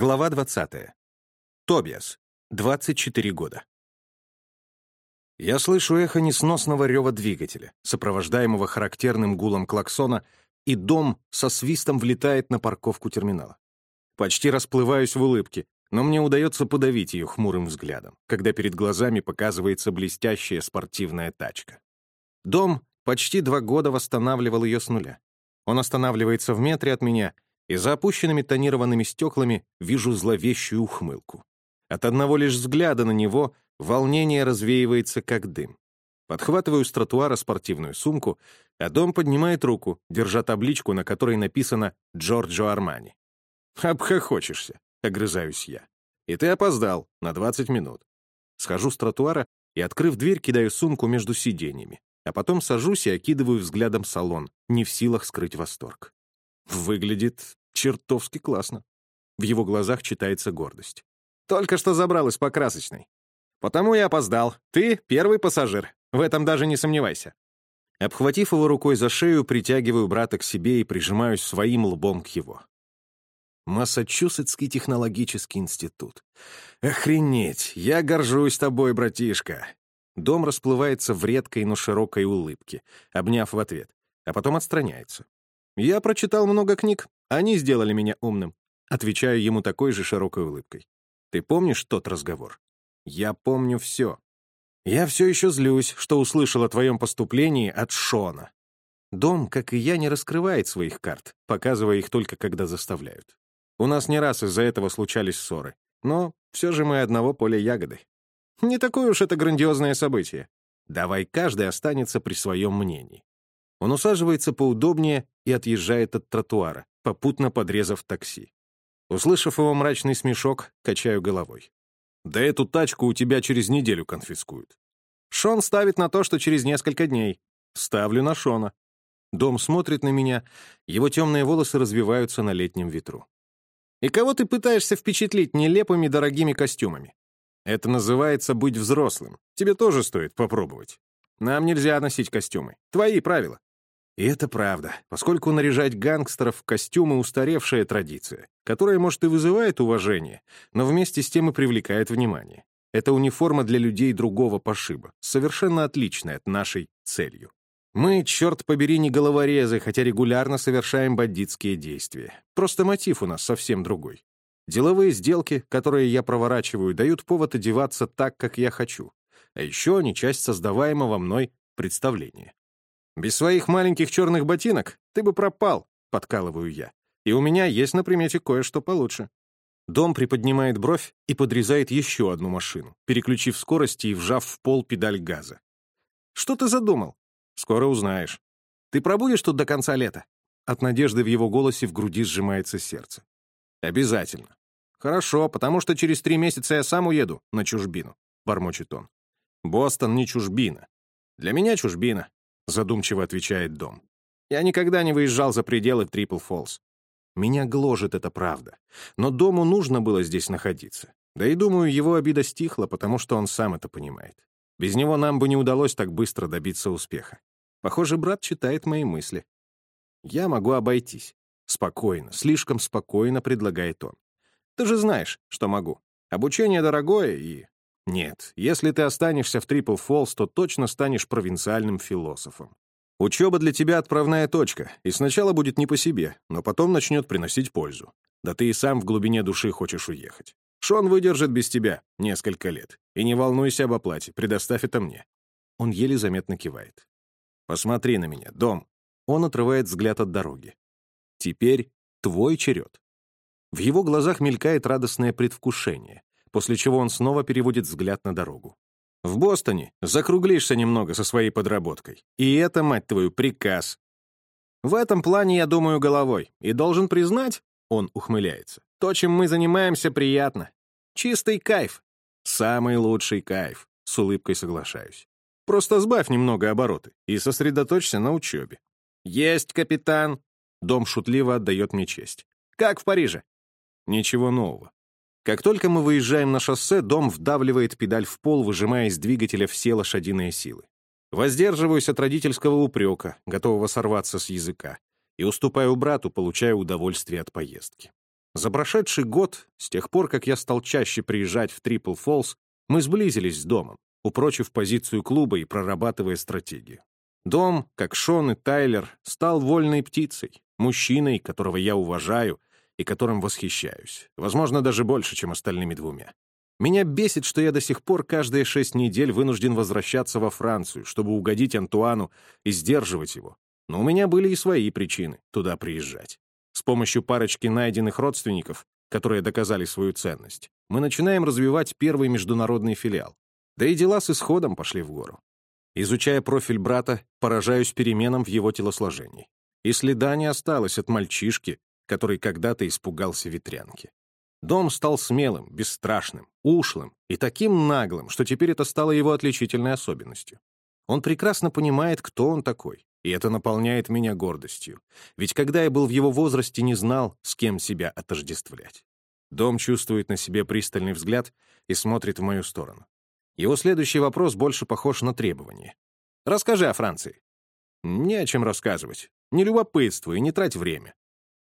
Глава 20. Тобиас. 24 года. Я слышу эхо несносного рева двигателя, сопровождаемого характерным гулом клаксона, и дом со свистом влетает на парковку терминала. Почти расплываюсь в улыбке, но мне удается подавить ее хмурым взглядом, когда перед глазами показывается блестящая спортивная тачка. Дом почти два года восстанавливал ее с нуля. Он останавливается в метре от меня — и за опущенными тонированными стеклами вижу зловещую ухмылку. От одного лишь взгляда на него волнение развеивается, как дым. Подхватываю с тротуара спортивную сумку, а дом поднимает руку, держа табличку, на которой написано «Джорджо Армани». «Обхохочешься», — огрызаюсь я. «И ты опоздал на 20 минут». Схожу с тротуара и, открыв дверь, кидаю сумку между сиденьями, а потом сажусь и окидываю взглядом салон, не в силах скрыть восторг. Выглядит чертовски классно. В его глазах читается гордость. Только что забрал из покрасочной. Потому я опоздал. Ты первый пассажир. В этом даже не сомневайся. Обхватив его рукой за шею, притягиваю брата к себе и прижимаюсь своим лбом к его. Массачусетский технологический институт. Охренеть! Я горжусь тобой, братишка. Дом расплывается в редкой, но широкой улыбке, обняв в ответ, а потом отстраняется. «Я прочитал много книг. Они сделали меня умным». Отвечаю ему такой же широкой улыбкой. «Ты помнишь тот разговор?» «Я помню все. Я все еще злюсь, что услышал о твоем поступлении от Шона. Дом, как и я, не раскрывает своих карт, показывая их только когда заставляют. У нас не раз из-за этого случались ссоры, но все же мы одного поля ягоды. Не такое уж это грандиозное событие. Давай каждый останется при своем мнении. Он усаживается поудобнее и отъезжает от тротуара, попутно подрезав такси. Услышав его мрачный смешок, качаю головой. «Да эту тачку у тебя через неделю конфискуют». «Шон ставит на то, что через несколько дней». «Ставлю на Шона». Дом смотрит на меня, его темные волосы развиваются на летнем ветру. «И кого ты пытаешься впечатлить нелепыми дорогими костюмами?» «Это называется быть взрослым. Тебе тоже стоит попробовать. Нам нельзя носить костюмы. Твои правила». И это правда, поскольку наряжать гангстеров в костюмы — устаревшая традиция, которая, может, и вызывает уважение, но вместе с тем и привлекает внимание. Это униформа для людей другого пошиба, совершенно отличная от нашей целью. Мы, черт побери, не головорезы, хотя регулярно совершаем бандитские действия. Просто мотив у нас совсем другой. Деловые сделки, которые я проворачиваю, дают повод одеваться так, как я хочу. А еще они часть создаваемого мной представления. Без своих маленьких черных ботинок ты бы пропал, подкалываю я. И у меня есть на примете кое-что получше. Дом приподнимает бровь и подрезает еще одну машину, переключив скорости и вжав в пол педаль газа. «Что ты задумал?» «Скоро узнаешь. Ты пробудешь тут до конца лета?» От надежды в его голосе в груди сжимается сердце. «Обязательно». «Хорошо, потому что через три месяца я сам уеду на чужбину», — бормочет он. «Бостон не чужбина. Для меня чужбина задумчиво отвечает Дом. Я никогда не выезжал за пределы Трипл Фолс. Меня гложет эта правда. Но Дому нужно было здесь находиться. Да и думаю, его обида стихла, потому что он сам это понимает. Без него нам бы не удалось так быстро добиться успеха. Похоже, брат читает мои мысли. Я могу обойтись. Спокойно, слишком спокойно предлагает он. Ты же знаешь, что могу. Обучение дорогое и нет, если ты останешься в Трипл Фоллс, то точно станешь провинциальным философом. Учеба для тебя отправная точка, и сначала будет не по себе, но потом начнет приносить пользу. Да ты и сам в глубине души хочешь уехать. Шон выдержит без тебя несколько лет. И не волнуйся об оплате, предоставь это мне. Он еле заметно кивает. Посмотри на меня, дом. Он отрывает взгляд от дороги. Теперь твой черед. В его глазах мелькает радостное предвкушение после чего он снова переводит взгляд на дорогу. «В Бостоне закруглишься немного со своей подработкой. И это, мать твою, приказ. В этом плане я думаю головой. И должен признать, он ухмыляется, то, чем мы занимаемся, приятно. Чистый кайф. Самый лучший кайф. С улыбкой соглашаюсь. Просто сбавь немного обороты и сосредоточься на учебе. Есть, капитан. Дом шутливо отдает мне честь. Как в Париже? Ничего нового. Как только мы выезжаем на шоссе, дом вдавливает педаль в пол, выжимая из двигателя все лошадиные силы. Воздерживаюсь от родительского упрека, готового сорваться с языка, и уступаю брату, получая удовольствие от поездки. За прошедший год, с тех пор, как я стал чаще приезжать в Трипл Фолс, мы сблизились с домом, упрочив позицию клуба и прорабатывая стратегию. Дом, как Шон и Тайлер, стал вольной птицей, мужчиной, которого я уважаю и которым восхищаюсь, возможно, даже больше, чем остальными двумя. Меня бесит, что я до сих пор каждые шесть недель вынужден возвращаться во Францию, чтобы угодить Антуану и сдерживать его. Но у меня были и свои причины туда приезжать. С помощью парочки найденных родственников, которые доказали свою ценность, мы начинаем развивать первый международный филиал. Да и дела с исходом пошли в гору. Изучая профиль брата, поражаюсь переменам в его телосложении. И следа не осталось от мальчишки, который когда-то испугался ветрянки. Дом стал смелым, бесстрашным, ушлым и таким наглым, что теперь это стало его отличительной особенностью. Он прекрасно понимает, кто он такой, и это наполняет меня гордостью. Ведь когда я был в его возрасте, не знал, с кем себя отождествлять. Дом чувствует на себе пристальный взгляд и смотрит в мою сторону. Его следующий вопрос больше похож на требование. «Расскажи о Франции». «Не о чем рассказывать. Не любопытствуй и не трать время».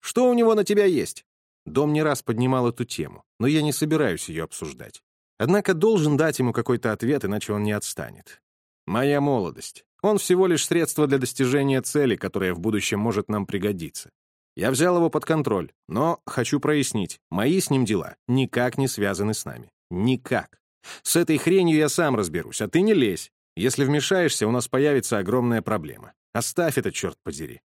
«Что у него на тебя есть?» Дом не раз поднимал эту тему, но я не собираюсь ее обсуждать. Однако должен дать ему какой-то ответ, иначе он не отстанет. Моя молодость. Он всего лишь средство для достижения цели, которая в будущем может нам пригодиться. Я взял его под контроль, но хочу прояснить, мои с ним дела никак не связаны с нами. Никак. С этой хренью я сам разберусь, а ты не лезь. Если вмешаешься, у нас появится огромная проблема. Оставь это, черт подери.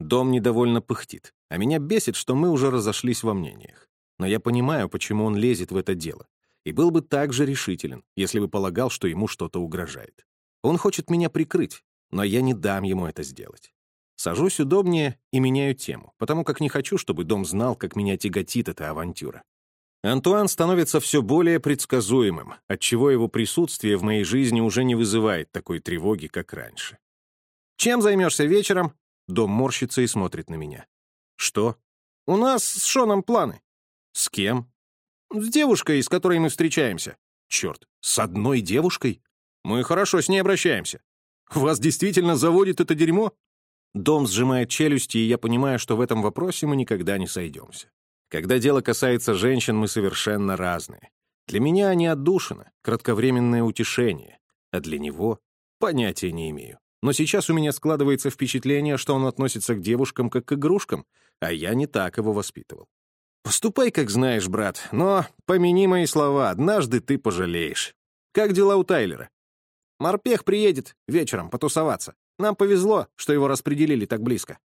Дом недовольно пыхтит, а меня бесит, что мы уже разошлись во мнениях. Но я понимаю, почему он лезет в это дело, и был бы так же решителен, если бы полагал, что ему что-то угрожает. Он хочет меня прикрыть, но я не дам ему это сделать. Сажусь удобнее и меняю тему, потому как не хочу, чтобы дом знал, как меня тяготит эта авантюра. Антуан становится все более предсказуемым, отчего его присутствие в моей жизни уже не вызывает такой тревоги, как раньше. «Чем займешься вечером?» Дом морщится и смотрит на меня. «Что?» «У нас с Шоном планы». «С кем?» «С девушкой, с которой мы встречаемся». «Черт, с одной девушкой?» «Мы хорошо с ней обращаемся». «Вас действительно заводит это дерьмо?» Дом сжимает челюсти, и я понимаю, что в этом вопросе мы никогда не сойдемся. Когда дело касается женщин, мы совершенно разные. Для меня они отдушина, кратковременное утешение, а для него понятия не имею. Но сейчас у меня складывается впечатление, что он относится к девушкам как к игрушкам, а я не так его воспитывал. Поступай, как знаешь, брат, но помяни мои слова, однажды ты пожалеешь. Как дела у Тайлера? Морпех приедет вечером потусоваться. Нам повезло, что его распределили так близко.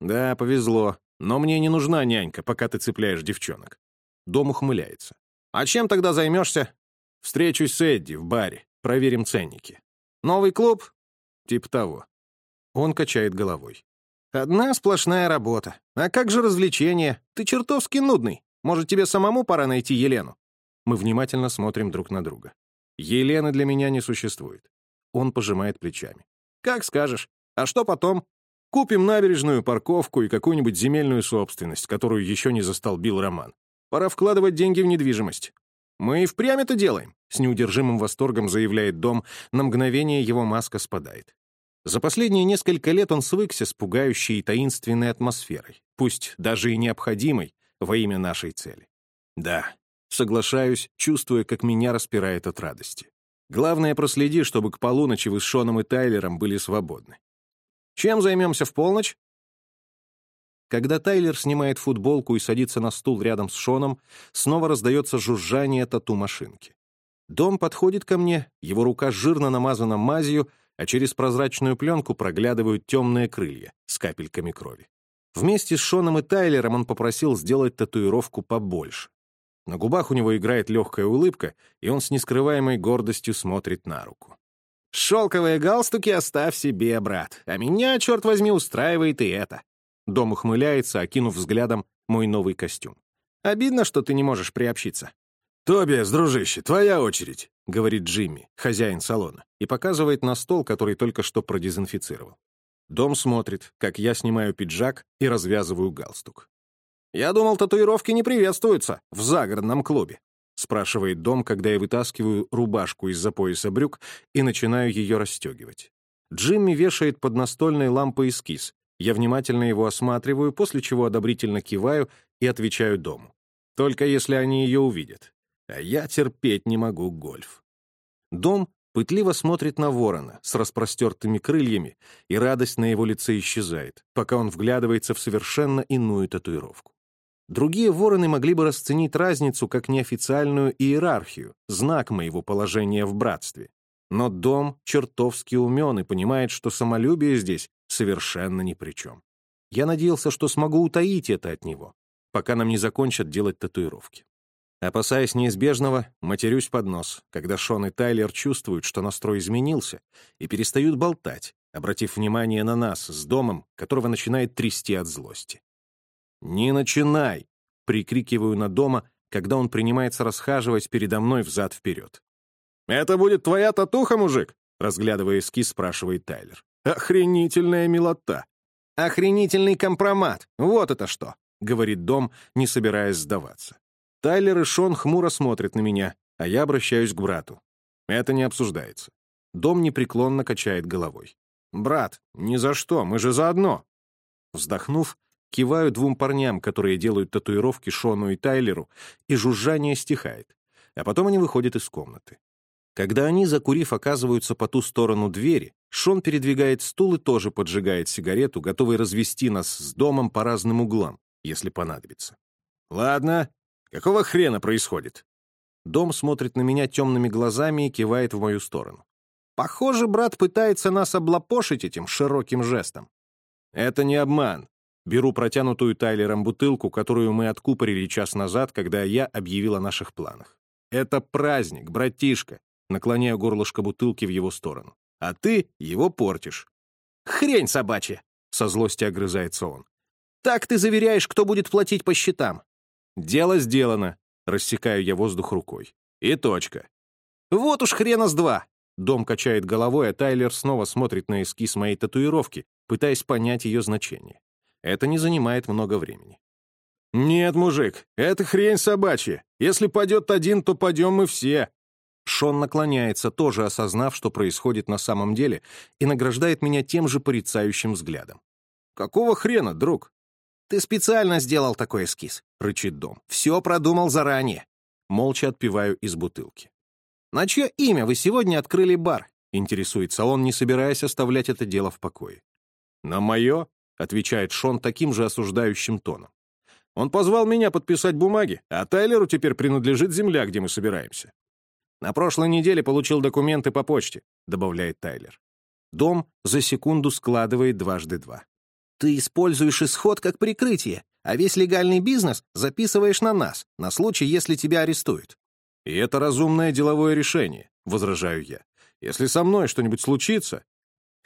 Да, повезло, но мне не нужна нянька, пока ты цепляешь девчонок. Дом ухмыляется. А чем тогда займешься? Встречусь с Эдди в баре, проверим ценники. Новый клуб? Тип того. Он качает головой. «Одна сплошная работа. А как же развлечения? Ты чертовски нудный. Может, тебе самому пора найти Елену?» Мы внимательно смотрим друг на друга. Елены для меня не существует. Он пожимает плечами. «Как скажешь. А что потом? Купим набережную, парковку и какую-нибудь земельную собственность, которую еще не застолбил Роман. Пора вкладывать деньги в недвижимость. Мы и впрямь это делаем. С неудержимым восторгом заявляет Дом, на мгновение его маска спадает. За последние несколько лет он свыкся с пугающей и таинственной атмосферой, пусть даже и необходимой во имя нашей цели. Да, соглашаюсь, чувствуя, как меня распирает от радости. Главное, проследи, чтобы к полуночи вы с Шоном и Тайлером были свободны. Чем займемся в полночь? Когда Тайлер снимает футболку и садится на стул рядом с Шоном, снова раздается жужжание тату-машинки. Дом подходит ко мне, его рука жирно намазана мазью, а через прозрачную пленку проглядывают темные крылья с капельками крови. Вместе с Шоном и Тайлером он попросил сделать татуировку побольше. На губах у него играет легкая улыбка, и он с нескрываемой гордостью смотрит на руку. «Шелковые галстуки оставь себе, брат, а меня, черт возьми, устраивает и это». Дом ухмыляется, окинув взглядом мой новый костюм. «Обидно, что ты не можешь приобщиться. «Тобиас, дружище, твоя очередь», — говорит Джимми, хозяин салона, и показывает на стол, который только что продезинфицировал. Дом смотрит, как я снимаю пиджак и развязываю галстук. «Я думал, татуировки не приветствуются в загородном клубе», — спрашивает Дом, когда я вытаскиваю рубашку из-за пояса брюк и начинаю ее расстегивать. Джимми вешает под настольной лампой эскиз, Я внимательно его осматриваю, после чего одобрительно киваю и отвечаю дому. Только если они ее увидят. А я терпеть не могу гольф. Дом пытливо смотрит на ворона с распростертыми крыльями, и радость на его лице исчезает, пока он вглядывается в совершенно иную татуировку. Другие вороны могли бы расценить разницу как неофициальную иерархию, знак моего положения в братстве. Но дом чертовски умен и понимает, что самолюбие здесь совершенно ни при чем. Я надеялся, что смогу утаить это от него, пока нам не закончат делать татуировки. Опасаясь неизбежного, матерюсь под нос, когда Шон и Тайлер чувствуют, что настрой изменился, и перестают болтать, обратив внимание на нас с домом, которого начинает трясти от злости. «Не начинай!» — прикрикиваю на дома, когда он принимается расхаживать передо мной взад-вперед. «Это будет твоя татуха, мужик?» — разглядывая эскиз, спрашивает Тайлер. «Охренительная милота!» «Охренительный компромат! Вот это что!» — говорит Дом, не собираясь сдаваться. Тайлер и Шон хмуро смотрят на меня, а я обращаюсь к брату. Это не обсуждается. Дом непреклонно качает головой. «Брат, ни за что, мы же заодно!» Вздохнув, киваю двум парням, которые делают татуировки Шону и Тайлеру, и жужжание стихает. А потом они выходят из комнаты. Когда они, закурив, оказываются по ту сторону двери, Шон передвигает стул и тоже поджигает сигарету, готовый развести нас с домом по разным углам, если понадобится. «Ладно, какого хрена происходит?» Дом смотрит на меня темными глазами и кивает в мою сторону. Похоже, брат пытается нас облапошить этим широким жестом. Это не обман. Беру протянутую Тайлером бутылку, которую мы откупорили час назад, когда я объявил о наших планах. Это праздник, братишка наклоняя горлышко бутылки в его сторону. «А ты его портишь». «Хрень собачья!» — со злости огрызается он. «Так ты заверяешь, кто будет платить по счетам». «Дело сделано», — рассекаю я воздух рукой. «И точка». «Вот уж хрена с два!» Дом качает головой, а Тайлер снова смотрит на эскиз моей татуировки, пытаясь понять ее значение. Это не занимает много времени. «Нет, мужик, это хрень собачья. Если падет один, то падем мы все», Шон наклоняется, тоже осознав, что происходит на самом деле, и награждает меня тем же порицающим взглядом. «Какого хрена, друг?» «Ты специально сделал такой эскиз», — рычит Дом. «Все продумал заранее». Молча отпиваю из бутылки. «На чье имя вы сегодня открыли бар?» — интересуется он, не собираясь оставлять это дело в покое. «На мое?» — отвечает Шон таким же осуждающим тоном. «Он позвал меня подписать бумаги, а Тайлеру теперь принадлежит земля, где мы собираемся. «На прошлой неделе получил документы по почте», — добавляет Тайлер. Дом за секунду складывает дважды два. «Ты используешь исход как прикрытие, а весь легальный бизнес записываешь на нас, на случай, если тебя арестуют». «И это разумное деловое решение», — возражаю я. «Если со мной что-нибудь случится...»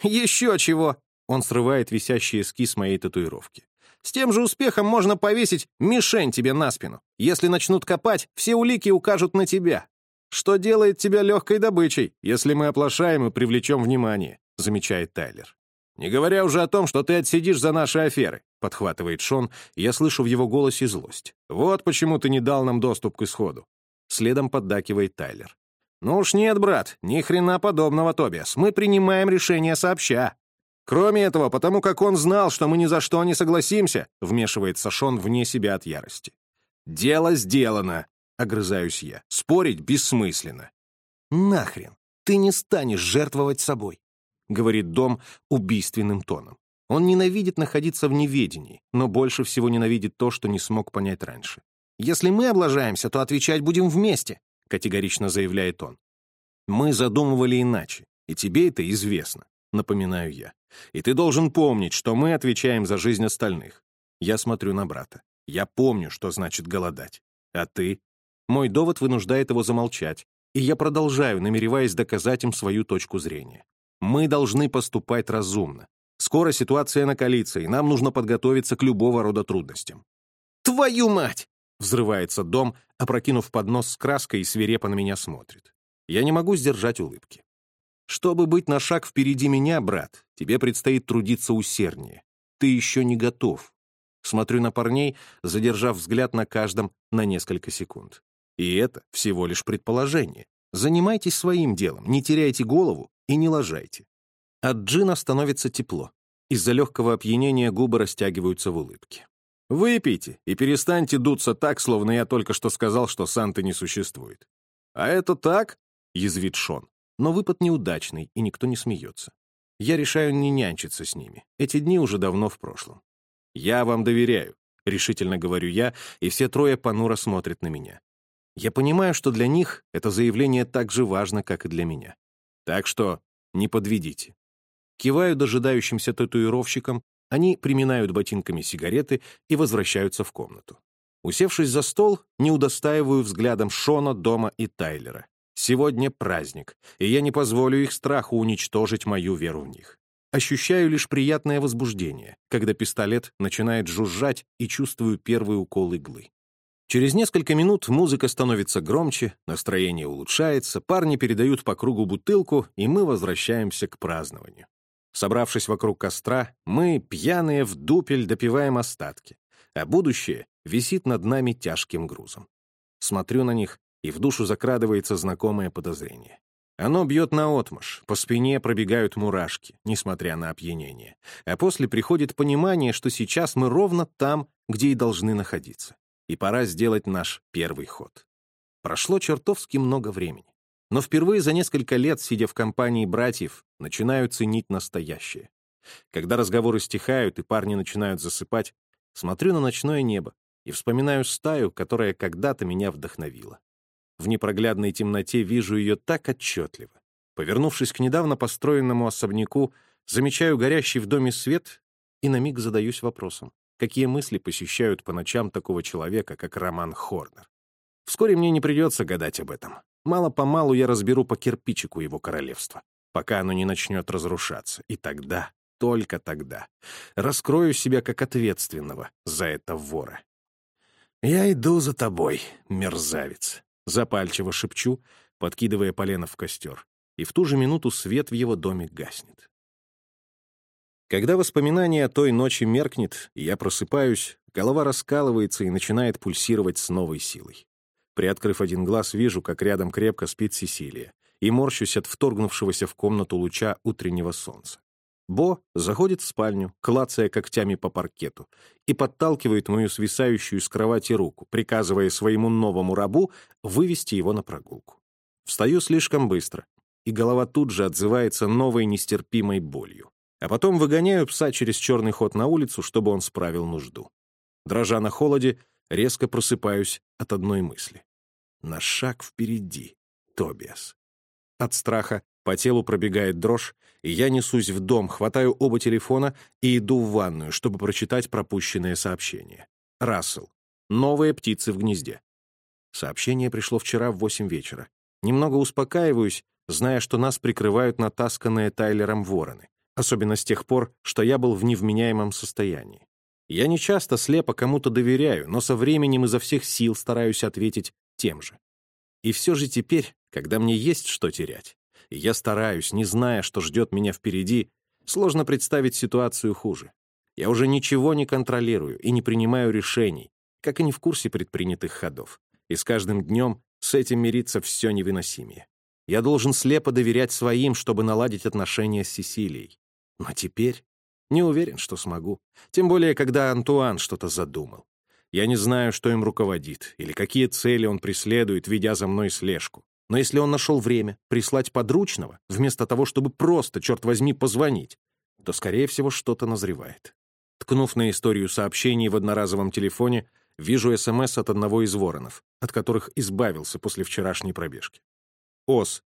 «Еще чего!» — он срывает висящий эскиз моей татуировки. «С тем же успехом можно повесить мишень тебе на спину. Если начнут копать, все улики укажут на тебя что делает тебя легкой добычей, если мы оплошаем и привлечем внимание», — замечает Тайлер. «Не говоря уже о том, что ты отсидишь за наши аферы», — подхватывает Шон, и я слышу в его голосе злость. «Вот почему ты не дал нам доступ к исходу». Следом поддакивает Тайлер. «Ну уж нет, брат, ни хрена подобного, Тобиас. Мы принимаем решение сообща». «Кроме этого, потому как он знал, что мы ни за что не согласимся», вмешивается Шон вне себя от ярости. «Дело сделано», — огрызаюсь я. «Спорить бессмысленно». «Нахрен! Ты не станешь жертвовать собой», — говорит Дом убийственным тоном. Он ненавидит находиться в неведении, но больше всего ненавидит то, что не смог понять раньше. «Если мы облажаемся, то отвечать будем вместе», — категорично заявляет он. «Мы задумывали иначе, и тебе это известно», — напоминаю я. «И ты должен помнить, что мы отвечаем за жизнь остальных». Я смотрю на брата. Я помню, что значит голодать. А ты? Мой довод вынуждает его замолчать, и я продолжаю, намереваясь доказать им свою точку зрения. Мы должны поступать разумно. Скоро ситуация накалится, и нам нужно подготовиться к любого рода трудностям. «Твою мать!» — взрывается дом, опрокинув поднос с краской и свирепо на меня смотрит. Я не могу сдержать улыбки. Чтобы быть на шаг впереди меня, брат, тебе предстоит трудиться усерднее. Ты еще не готов. Смотрю на парней, задержав взгляд на каждом на несколько секунд. И это всего лишь предположение. Занимайтесь своим делом, не теряйте голову и не лажайте. От Джина становится тепло. Из-за легкого опьянения губы растягиваются в улыбке. «Выпейте и перестаньте дуться так, словно я только что сказал, что Санты не существует». «А это так?» — язвит Шон. Но выпад неудачный, и никто не смеется. Я решаю не нянчиться с ними. Эти дни уже давно в прошлом. «Я вам доверяю», — решительно говорю я, и все трое понуро смотрят на меня. Я понимаю, что для них это заявление так же важно, как и для меня. Так что не подведите. Киваю дожидающимся татуировщикам, они приминают ботинками сигареты и возвращаются в комнату. Усевшись за стол, не удостаиваю взглядом Шона, Дома и Тайлера. Сегодня праздник, и я не позволю их страху уничтожить мою веру в них. Ощущаю лишь приятное возбуждение, когда пистолет начинает жужжать и чувствую первый укол иглы. Через несколько минут музыка становится громче, настроение улучшается, парни передают по кругу бутылку, и мы возвращаемся к празднованию. Собравшись вокруг костра, мы, пьяные в дупель, допиваем остатки, а будущее висит над нами тяжким грузом. Смотрю на них, и в душу закрадывается знакомое подозрение. Оно бьет наотмашь, по спине пробегают мурашки, несмотря на опьянение. А после приходит понимание, что сейчас мы ровно там, где и должны находиться. И пора сделать наш первый ход. Прошло чертовски много времени. Но впервые за несколько лет, сидя в компании братьев, начинаю ценить настоящее. Когда разговоры стихают и парни начинают засыпать, смотрю на ночное небо и вспоминаю стаю, которая когда-то меня вдохновила. В непроглядной темноте вижу ее так отчетливо. Повернувшись к недавно построенному особняку, замечаю горящий в доме свет и на миг задаюсь вопросом, какие мысли посещают по ночам такого человека, как Роман Хорнер. Вскоре мне не придется гадать об этом. Мало-помалу я разберу по кирпичику его королевство, пока оно не начнет разрушаться. И тогда, только тогда, раскрою себя как ответственного за это вора. «Я иду за тобой, мерзавец», — запальчиво шепчу, подкидывая полено в костер. И в ту же минуту свет в его доме гаснет. Когда воспоминание о той ночи меркнет, и я просыпаюсь, голова раскалывается и начинает пульсировать с новой силой. Приоткрыв один глаз, вижу, как рядом крепко спит Сесилия, и морщусь от вторгнувшегося в комнату луча утреннего солнца. Бо заходит в спальню, клацая когтями по паркету, и подталкивает мою свисающую с кровати руку, приказывая своему новому рабу вывести его на прогулку. Встаю слишком быстро, и голова тут же отзывается новой нестерпимой болью. А потом выгоняю пса через черный ход на улицу, чтобы он справил нужду. Дрожа на холоде, резко просыпаюсь от одной мысли. На шаг впереди, Тобиас. От страха по телу пробегает дрожь, и я несусь в дом, хватаю оба телефона и иду в ванную, чтобы прочитать пропущенное сообщение. Рассел. Новые птицы в гнезде. Сообщение пришло вчера в восемь вечера. Немного успокаиваюсь, зная, что нас прикрывают натасканные Тайлером вороны, особенно с тех пор, что я был в невменяемом состоянии. Я не часто слепо кому-то доверяю, но со временем изо всех сил стараюсь ответить тем же. И все же теперь, когда мне есть что терять, и я стараюсь, не зная, что ждет меня впереди, сложно представить ситуацию хуже. Я уже ничего не контролирую и не принимаю решений, как и не в курсе предпринятых ходов. И с каждым днем с этим мириться все невыносимее. Я должен слепо доверять своим, чтобы наладить отношения с Сесилией. Но теперь не уверен, что смогу. Тем более, когда Антуан что-то задумал. Я не знаю, что им руководит, или какие цели он преследует, ведя за мной слежку. Но если он нашел время прислать подручного, вместо того, чтобы просто, черт возьми, позвонить, то, скорее всего, что-то назревает. Ткнув на историю сообщений в одноразовом телефоне, вижу СМС от одного из воронов, от которых избавился после вчерашней пробежки. Ос.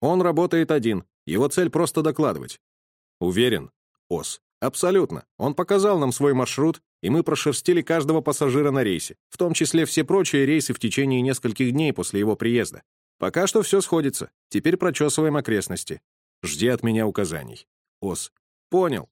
Он работает один. Его цель просто докладывать. Уверен. Ос. Абсолютно. Он показал нам свой маршрут, и мы прошерстили каждого пассажира на рейсе, в том числе все прочие рейсы в течение нескольких дней после его приезда. Пока что все сходится. Теперь прочесываем окрестности. Жди от меня указаний. Ос. Понял.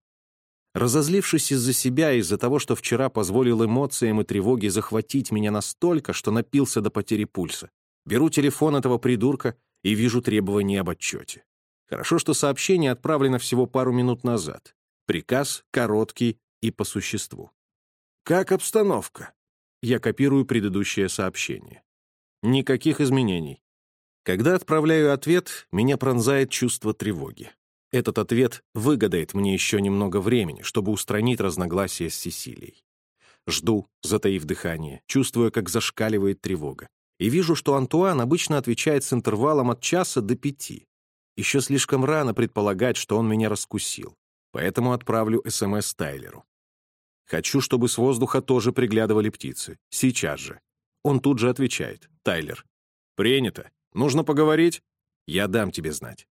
Разозлившись из-за себя, из-за того, что вчера позволил эмоциям и тревоге захватить меня настолько, что напился до потери пульса, беру телефон этого придурка и вижу требования об отчете. Хорошо, что сообщение отправлено всего пару минут назад. Приказ короткий и по существу. «Как обстановка?» Я копирую предыдущее сообщение. Никаких изменений. Когда отправляю ответ, меня пронзает чувство тревоги. Этот ответ выгадает мне еще немного времени, чтобы устранить разногласия с Сесилией. Жду, затаив дыхание, чувствуя, как зашкаливает тревога. И вижу, что Антуан обычно отвечает с интервалом от часа до пяти. Еще слишком рано предполагать, что он меня раскусил. Поэтому отправлю СМС Тайлеру. Хочу, чтобы с воздуха тоже приглядывали птицы. Сейчас же. Он тут же отвечает. Тайлер. «Принято. Нужно поговорить? Я дам тебе знать».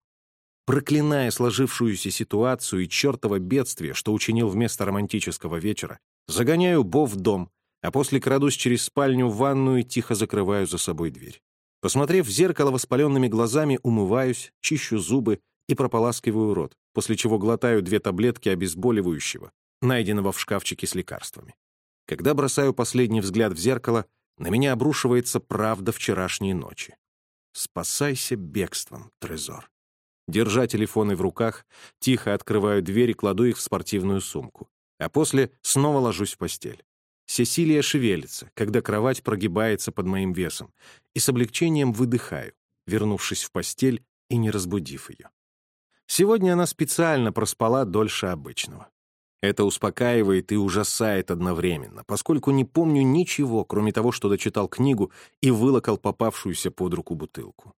Проклиная сложившуюся ситуацию и чертово бедствие, что учинил вместо романтического вечера, загоняю Бо в дом, а после крадусь через спальню в ванную и тихо закрываю за собой дверь. Посмотрев в зеркало воспаленными глазами, умываюсь, чищу зубы и прополаскиваю рот, после чего глотаю две таблетки обезболивающего, найденного в шкафчике с лекарствами. Когда бросаю последний взгляд в зеркало, на меня обрушивается правда вчерашней ночи. Спасайся бегством, Трезор. Держа телефоны в руках, тихо открываю дверь и кладу их в спортивную сумку. А после снова ложусь в постель. Сесилия шевелится, когда кровать прогибается под моим весом, и с облегчением выдыхаю, вернувшись в постель и не разбудив ее. Сегодня она специально проспала дольше обычного. Это успокаивает и ужасает одновременно, поскольку не помню ничего, кроме того, что дочитал книгу и вылокал попавшуюся под руку бутылку.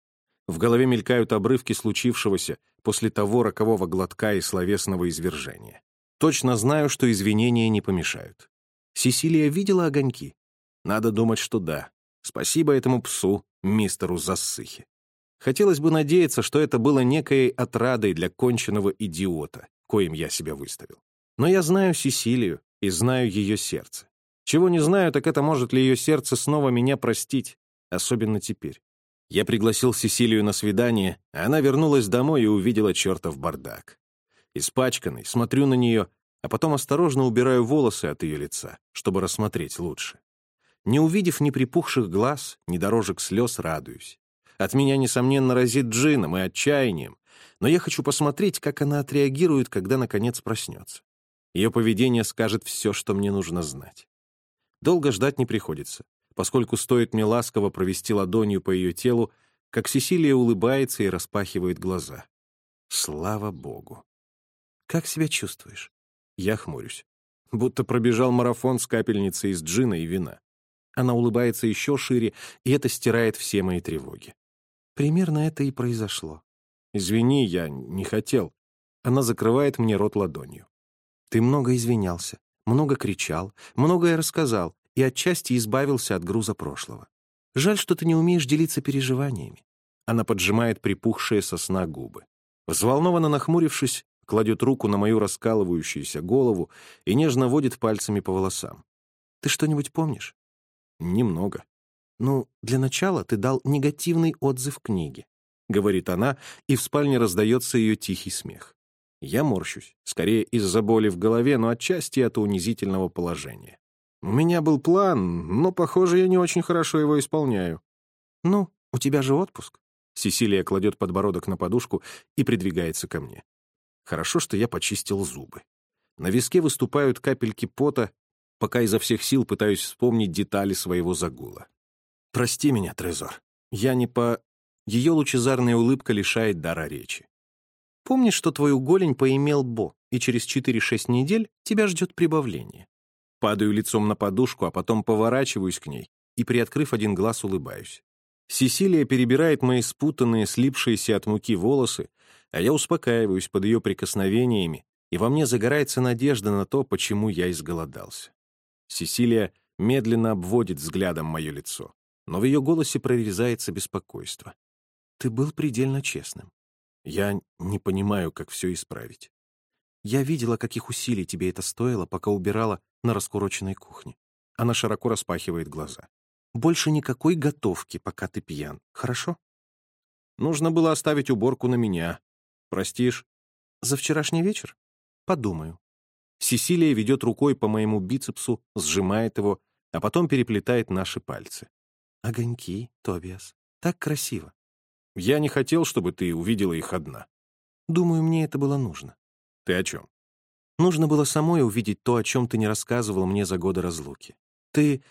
В голове мелькают обрывки случившегося после того рокового глотка и словесного извержения. Точно знаю, что извинения не помешают. Сесилия видела огоньки? Надо думать, что да. Спасибо этому псу, мистеру Зассыхи. Хотелось бы надеяться, что это было некой отрадой для конченного идиота, коим я себя выставил. Но я знаю Сесилию и знаю ее сердце. Чего не знаю, так это может ли ее сердце снова меня простить, особенно теперь. Я пригласил Сесилию на свидание, а она вернулась домой и увидела чертов бардак. Испачканный, смотрю на нее, а потом осторожно убираю волосы от ее лица, чтобы рассмотреть лучше. Не увидев ни припухших глаз, ни дорожек слез, радуюсь. От меня, несомненно, разит джином и отчаянием, но я хочу посмотреть, как она отреагирует, когда, наконец, проснется. Ее поведение скажет все, что мне нужно знать. Долго ждать не приходится поскольку стоит мне ласково провести ладонью по ее телу, как Сесилия улыбается и распахивает глаза. Слава богу. «Как себя чувствуешь?» Я хмурюсь. Будто пробежал марафон с капельницей из джина и вина. Она улыбается еще шире, и это стирает все мои тревоги. Примерно это и произошло. «Извини, я не хотел». Она закрывает мне рот ладонью. «Ты много извинялся, много кричал, многое рассказал, и отчасти избавился от груза прошлого. Жаль, что ты не умеешь делиться переживаниями. Она поджимает припухшие сосна губы. Взволнованно нахмурившись, кладет руку на мою раскалывающуюся голову и нежно водит пальцами по волосам. «Ты что-нибудь помнишь?» «Немного». «Ну, для начала ты дал негативный отзыв книге», — говорит она, и в спальне раздается ее тихий смех. Я морщусь, скорее из-за боли в голове, но отчасти от унизительного положения. У меня был план, но, похоже, я не очень хорошо его исполняю. Ну, у тебя же отпуск. Сесилия кладет подбородок на подушку и придвигается ко мне. Хорошо, что я почистил зубы. На виске выступают капельки пота, пока изо всех сил пытаюсь вспомнить детали своего загула. Прости меня, Трезор. Я не по... Ее лучезарная улыбка лишает дара речи. Помнишь, что твою голень поимел Бо, и через 4-6 недель тебя ждет прибавление? Падаю лицом на подушку, а потом поворачиваюсь к ней и, приоткрыв один глаз, улыбаюсь. Сесилия перебирает мои спутанные, слипшиеся от муки волосы, а я успокаиваюсь под ее прикосновениями, и во мне загорается надежда на то, почему я изголодался. Сесилия медленно обводит взглядом мое лицо, но в ее голосе прорезается беспокойство. «Ты был предельно честным. Я не понимаю, как все исправить. Я видела, каких усилий тебе это стоило, пока убирала на раскуроченной кухне. Она широко распахивает глаза. Больше никакой готовки, пока ты пьян. Хорошо? Нужно было оставить уборку на меня. Простишь? За вчерашний вечер? Подумаю. Сесилия ведет рукой по моему бицепсу, сжимает его, а потом переплетает наши пальцы. Огоньки, Тобиас. Так красиво. Я не хотел, чтобы ты увидела их одна. Думаю, мне это было нужно. Ты о чем? Нужно было самой увидеть то, о чем ты не рассказывал мне за годы разлуки. Ты...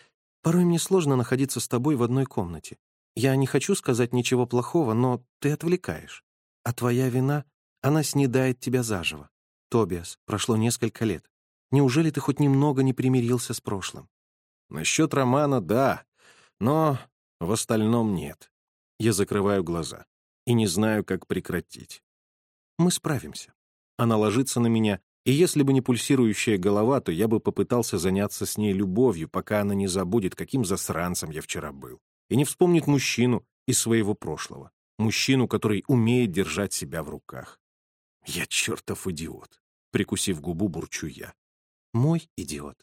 Порой мне сложно находиться с тобой в одной комнате. Я не хочу сказать ничего плохого, но ты отвлекаешь. А твоя вина Она снедает тебя заживо. Тобиас, прошло несколько лет. Неужели ты хоть немного не примирился с прошлым? Насчет романа — да, но в остальном нет. Я закрываю глаза и не знаю, как прекратить. Мы справимся. Она ложится на меня, и если бы не пульсирующая голова, то я бы попытался заняться с ней любовью, пока она не забудет, каким засранцем я вчера был, и не вспомнит мужчину из своего прошлого, мужчину, который умеет держать себя в руках. Я чертов идиот. Прикусив губу, бурчу я. Мой идиот.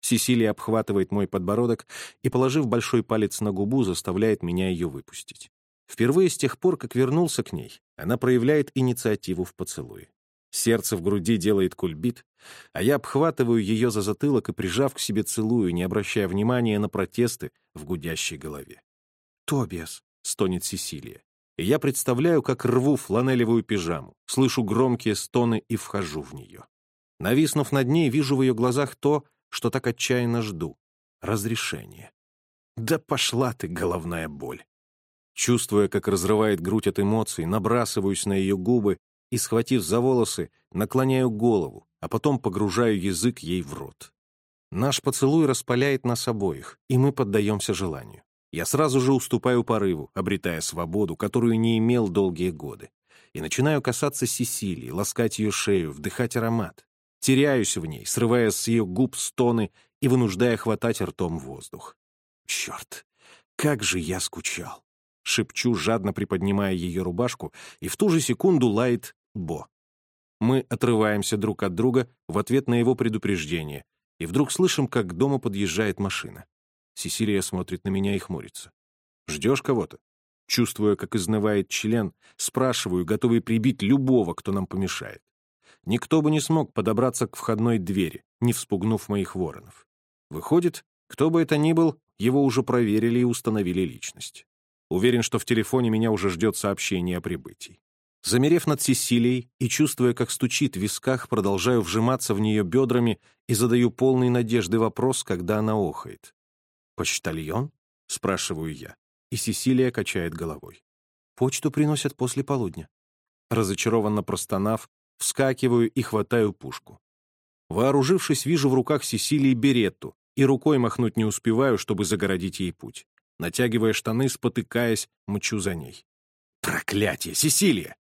Сесилия обхватывает мой подбородок и, положив большой палец на губу, заставляет меня ее выпустить. Впервые с тех пор, как вернулся к ней, она проявляет инициативу в поцелуе. Сердце в груди делает кульбит, а я обхватываю ее за затылок и, прижав к себе, целую, не обращая внимания на протесты в гудящей голове. «Тобиас», — стонет Сесилия. Я представляю, как рву фланелевую пижаму, слышу громкие стоны и вхожу в нее. Нависнув над ней, вижу в ее глазах то, что так отчаянно жду — разрешение. Да пошла ты, головная боль! Чувствуя, как разрывает грудь от эмоций, набрасываюсь на ее губы и, схватив за волосы, наклоняю голову, а потом погружаю язык ей в рот. Наш поцелуй распаляет нас обоих, и мы поддаемся желанию. Я сразу же уступаю порыву, обретая свободу, которую не имел долгие годы, и начинаю касаться Сесилии, ласкать ее шею, вдыхать аромат. Теряюсь в ней, срывая с ее губ стоны и вынуждая хватать ртом воздух. Черт, как же я скучал! Шепчу, жадно приподнимая ее рубашку, и в ту же секунду лает Бо. Мы отрываемся друг от друга в ответ на его предупреждение, и вдруг слышим, как к дому подъезжает машина. Сесилия смотрит на меня и хмурится. «Ждешь кого-то?» Чувствуя, как изнывает член, спрашиваю, готовый прибить любого, кто нам помешает. Никто бы не смог подобраться к входной двери, не вспугнув моих воронов. Выходит, кто бы это ни был, его уже проверили и установили личность. Уверен, что в телефоне меня уже ждет сообщение о прибытии. Замерев над Сесилией и чувствуя, как стучит в висках, продолжаю вжиматься в нее бедрами и задаю полный надежды вопрос, когда она охает. «Почтальон?» — спрашиваю я, и Сесилия качает головой. «Почту приносят после полудня». Разочарованно простонав, вскакиваю и хватаю пушку. Вооружившись, вижу в руках Сесилии беретту, и рукой махнуть не успеваю, чтобы загородить ей путь. Натягивая штаны, спотыкаясь, мчу за ней. «Проклятие! Сесилия!»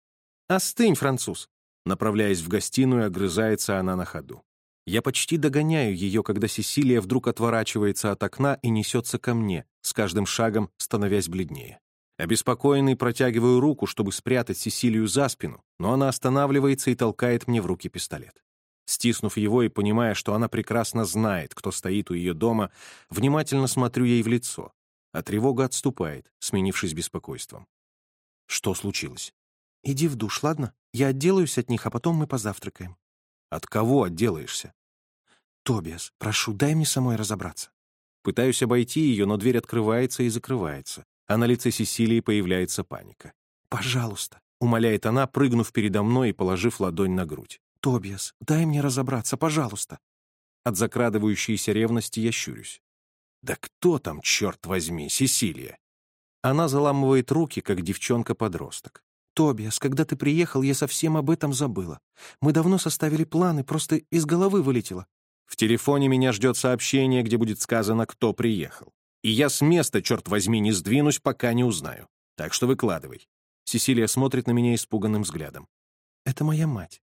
«Остынь, француз!» Направляясь в гостиную, огрызается она на ходу. Я почти догоняю ее, когда Сесилия вдруг отворачивается от окна и несется ко мне, с каждым шагом становясь бледнее. Обеспокоенный протягиваю руку, чтобы спрятать Сесилию за спину, но она останавливается и толкает мне в руки пистолет. Стиснув его и понимая, что она прекрасно знает, кто стоит у ее дома, внимательно смотрю ей в лицо, а тревога отступает, сменившись беспокойством. Что случилось? «Иди в душ, ладно? Я отделаюсь от них, а потом мы позавтракаем». «От кого отделаешься?» «Тобиас, прошу, дай мне самой разобраться». Пытаюсь обойти ее, но дверь открывается и закрывается, а на лице Сесилии появляется паника. «Пожалуйста», — умоляет она, прыгнув передо мной и положив ладонь на грудь. «Тобиас, дай мне разобраться, пожалуйста». От закрадывающейся ревности я щурюсь. «Да кто там, черт возьми, Сесилия?» Она заламывает руки, как девчонка-подросток. «Тобиас, когда ты приехал, я совсем об этом забыла. Мы давно составили планы, просто из головы вылетело». В телефоне меня ждет сообщение, где будет сказано, кто приехал. И я с места, черт возьми, не сдвинусь, пока не узнаю. Так что выкладывай. Сесилия смотрит на меня испуганным взглядом. «Это моя мать.